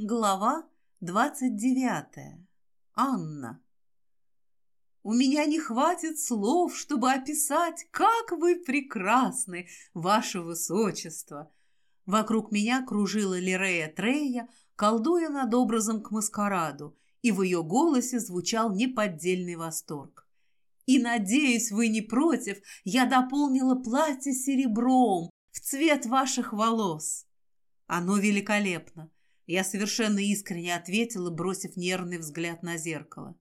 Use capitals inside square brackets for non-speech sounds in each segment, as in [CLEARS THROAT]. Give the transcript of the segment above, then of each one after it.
Глава двадцать девятая. Анна. У меня не хватит слов, чтобы описать, как вы прекрасны, ваше высочество. Вокруг меня кружила Лирея Трея, колдуя над образом к маскараду, и в ее голосе звучал неподдельный восторг. И, надеюсь, вы не против, я дополнила платье серебром в цвет ваших волос. Оно великолепно. Я совершенно искренне ответила, бросив нервный взгляд на зеркало.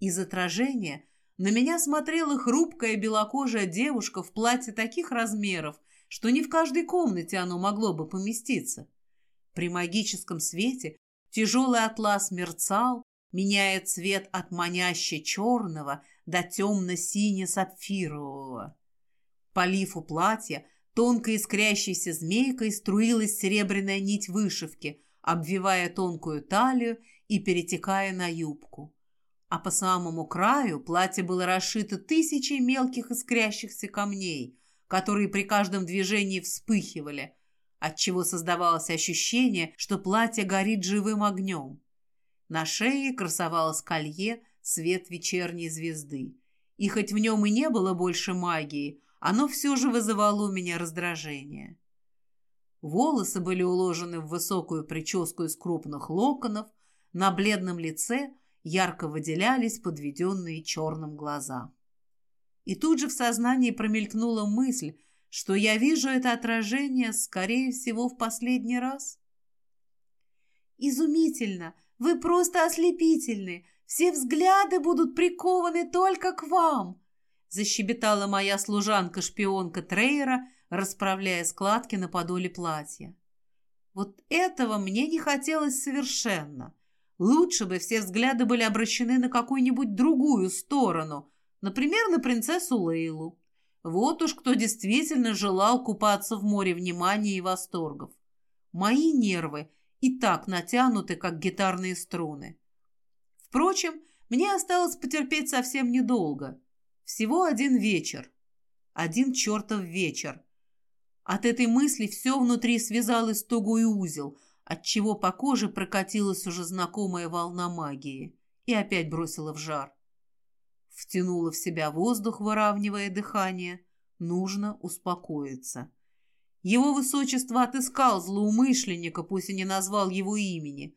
Из отражения на меня смотрела хрупкая белокожая девушка в платье таких размеров, что не в каждой комнате оно могло бы поместиться. При магическом свете тяжелый атлас мерцал, меняя цвет от маняще черного до темно-сине-сапфирового. По лифу платья тонкой искрящейся змейкой струилась серебряная нить вышивки, обвивая тонкую талию и перетекая на юбку. А по самому краю платье было расшито тысячей мелких искрящихся камней, которые при каждом движении вспыхивали, отчего создавалось ощущение, что платье горит живым огнем. На шее красовалось колье свет вечерней звезды. И хоть в нем и не было больше магии, оно все же вызывало у меня раздражение. Волосы были уложены в высокую прическу из крупных локонов, на бледном лице ярко выделялись подведенные черным глаза. И тут же в сознании промелькнула мысль, что я вижу это отражение, скорее всего, в последний раз. «Изумительно! Вы просто ослепительны! Все взгляды будут прикованы только к вам!» защебетала моя служанка-шпионка Трейера, расправляя складки на подоле платья. Вот этого мне не хотелось совершенно. Лучше бы все взгляды были обращены на какую-нибудь другую сторону, например, на принцессу Лейлу. Вот уж кто действительно желал купаться в море внимания и восторгов. Мои нервы и так натянуты, как гитарные струны. Впрочем, мне осталось потерпеть совсем недолго. Всего один вечер. Один чертов вечер. От этой мысли все внутри связалось тугой узел, отчего по коже прокатилась уже знакомая волна магии и опять бросила в жар. Втянула в себя воздух, выравнивая дыхание. Нужно успокоиться. Его высочество отыскал злоумышленника, пусть и не назвал его имени.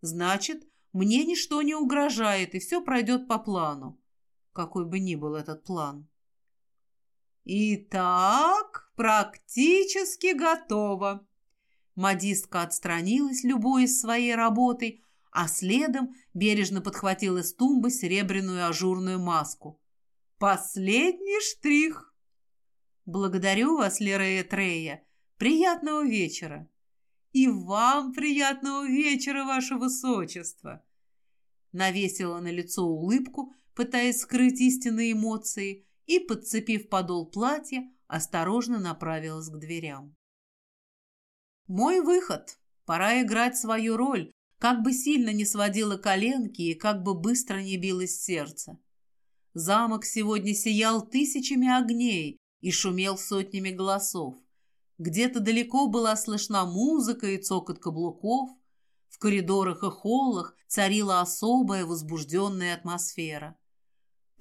Значит, мне ничто не угрожает, и все пройдет по плану. Какой бы ни был этот план. «Итак, практически готово!» Модистка отстранилась, любуясь своей работой, а следом бережно подхватила с тумбы серебряную ажурную маску. «Последний штрих!» «Благодарю вас, Лерея Трея. Приятного вечера!» «И вам приятного вечера, ваше высочество!» Навесила на лицо улыбку, пытаясь скрыть истинные эмоции, и, подцепив подол платья, осторожно направилась к дверям. Мой выход. Пора играть свою роль, как бы сильно не сводило коленки и как бы быстро не билось сердце. Замок сегодня сиял тысячами огней и шумел сотнями голосов. Где-то далеко была слышна музыка и цокот каблуков. В коридорах и холлах царила особая возбужденная атмосфера.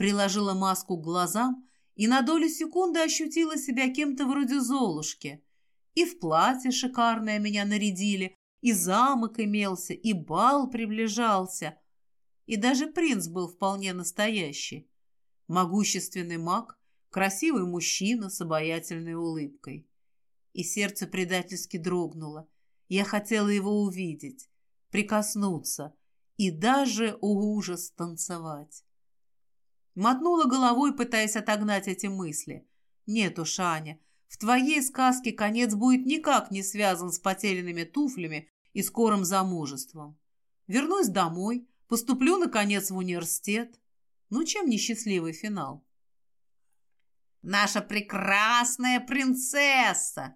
Приложила маску к глазам и на долю секунды ощутила себя кем-то вроде Золушки. И в платье шикарное меня нарядили, и замок имелся, и бал приближался. И даже принц был вполне настоящий. Могущественный маг, красивый мужчина с обаятельной улыбкой. И сердце предательски дрогнуло. Я хотела его увидеть, прикоснуться и даже, о ужас, танцевать. Мотнула головой, пытаясь отогнать эти мысли. Нет уж, Аня, в твоей сказке конец будет никак не связан с потерянными туфлями и скорым замужеством. Вернусь домой, поступлю, наконец, в университет. Ну, чем несчастливый финал? «Наша прекрасная принцесса!»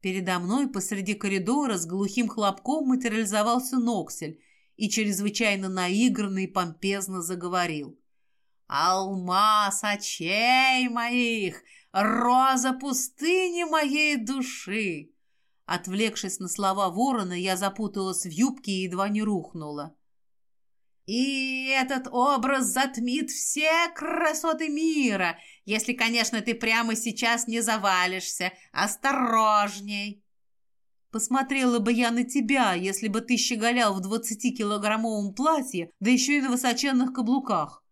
Передо мной посреди коридора с глухим хлопком материализовался Ноксель и чрезвычайно наигранно и помпезно заговорил. Алмаз очей моих, роза пустыни моей души. Отвлекшись на слова ворона, я запуталась в юбке и едва не рухнула. «И этот образ затмит все красоты мира, если, конечно, ты прямо сейчас не завалишься. Осторожней!» Посмотрела бы я на тебя, если бы ты щеголял в двадцатикилограммовом платье, да еще и на высоченных каблуках.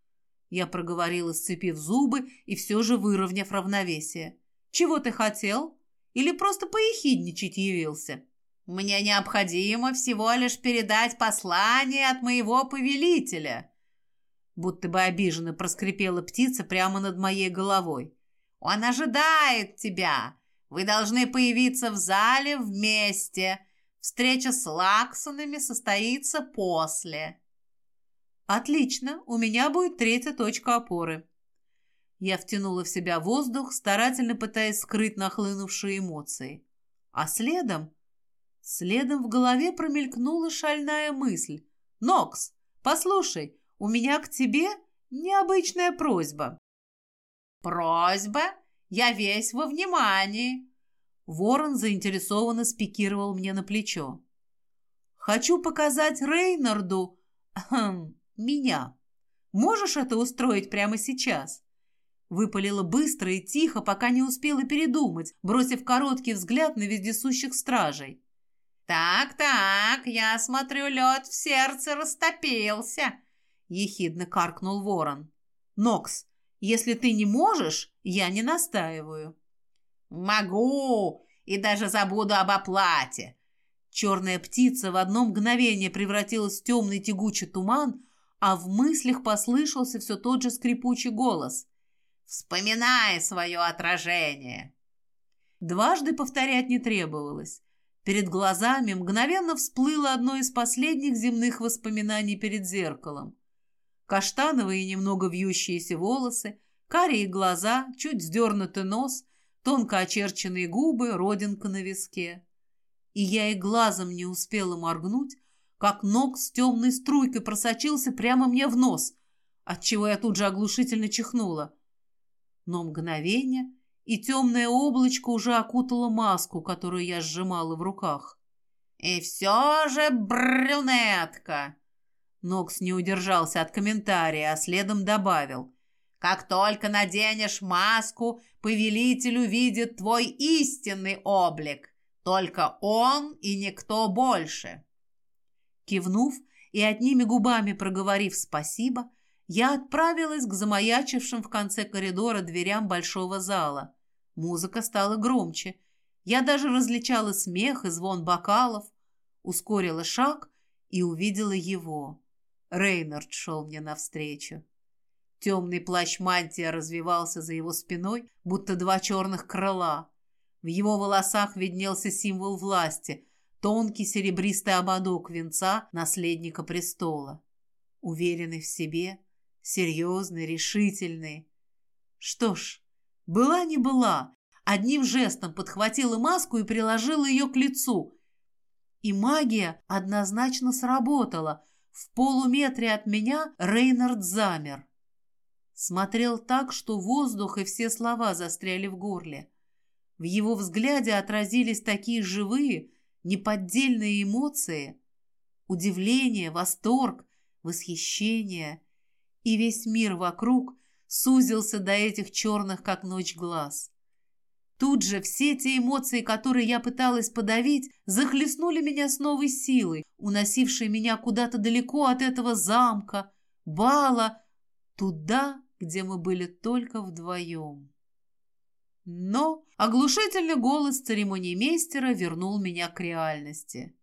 Я проговорила, сцепив зубы и все же выровняв равновесие. Чего ты хотел? Или просто поехидничать явился? Мне необходимо всего лишь передать послание от моего повелителя. Будто бы обиженно проскрипела птица прямо над моей головой. Он ожидает тебя. Вы должны появиться в зале вместе. Встреча с Лаксонами состоится после. Отлично, у меня будет третья точка опоры. Я втянула в себя воздух, старательно пытаясь скрыть нахлынувшие эмоции. А следом... Следом в голове промелькнула шальная мысль. «Нокс, послушай, у меня к тебе необычная просьба». «Просьба?» Я весь во внимании!» Ворон заинтересованно спикировал мне на плечо. «Хочу показать Рейнарду... [CLEARS THROAT] Меня. Можешь это устроить прямо сейчас?» Выпалила быстро и тихо, пока не успела передумать, бросив короткий взгляд на вездесущих стражей. «Так-так, я смотрю, лед в сердце растопился!» — ехидно каркнул ворон. «Нокс, если ты не можешь, я не настаиваю». «Могу! И даже забуду об оплате!» Черная птица в одно мгновение превратилась в темный тягучий туман, а в мыслях послышался все тот же скрипучий голос. «Вспоминай свое отражение!» Дважды повторять не требовалось. Перед глазами мгновенно всплыло одно из последних земных воспоминаний перед зеркалом каштановые немного вьющиеся волосы, карие глаза, чуть сдернутый нос, тонко очерченные губы, родинка на виске. И я и глазом не успела моргнуть, как ног с темной струйкой просочился прямо мне в нос, отчего я тут же оглушительно чихнула. Но мгновение, и темное облачко уже окутало маску, которую я сжимала в руках. «И все же брюнетка!» Нокс не удержался от комментария, а следом добавил. «Как только наденешь маску, повелитель увидит твой истинный облик. Только он и никто больше». Кивнув и одними губами проговорив «спасибо», я отправилась к замаячившим в конце коридора дверям большого зала. Музыка стала громче. Я даже различала смех и звон бокалов, ускорила шаг и увидела его. Рейнард шел мне навстречу. Темный плащ-мантия развивался за его спиной, будто два черных крыла. В его волосах виднелся символ власти — тонкий серебристый ободок венца наследника престола. Уверенный в себе, серьезный, решительный. Что ж, была не была, одним жестом подхватила маску и приложила ее к лицу. И магия однозначно сработала — в полуметре от меня Рейнард замер. Смотрел так, что воздух и все слова застряли в горле. В его взгляде отразились такие живые, неподдельные эмоции. Удивление, восторг, восхищение. И весь мир вокруг сузился до этих черных, как ночь, глаз. Тут же все те эмоции, которые я пыталась подавить, захлестнули меня с новой силой, уносившей меня куда-то далеко от этого замка, бала, туда, где мы были только вдвоем. Но оглушительный голос церемониймейстера вернул меня к реальности.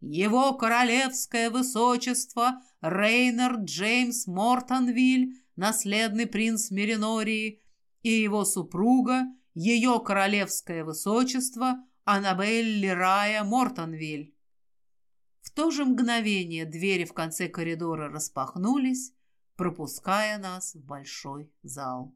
Его королевское высочество Рейнард Джеймс Мортонвиль, наследный принц Меринории, и его супруга ее королевское высочество Аннабель Лерая Мортонвиль. В то же мгновение двери в конце коридора распахнулись, пропуская нас в большой зал.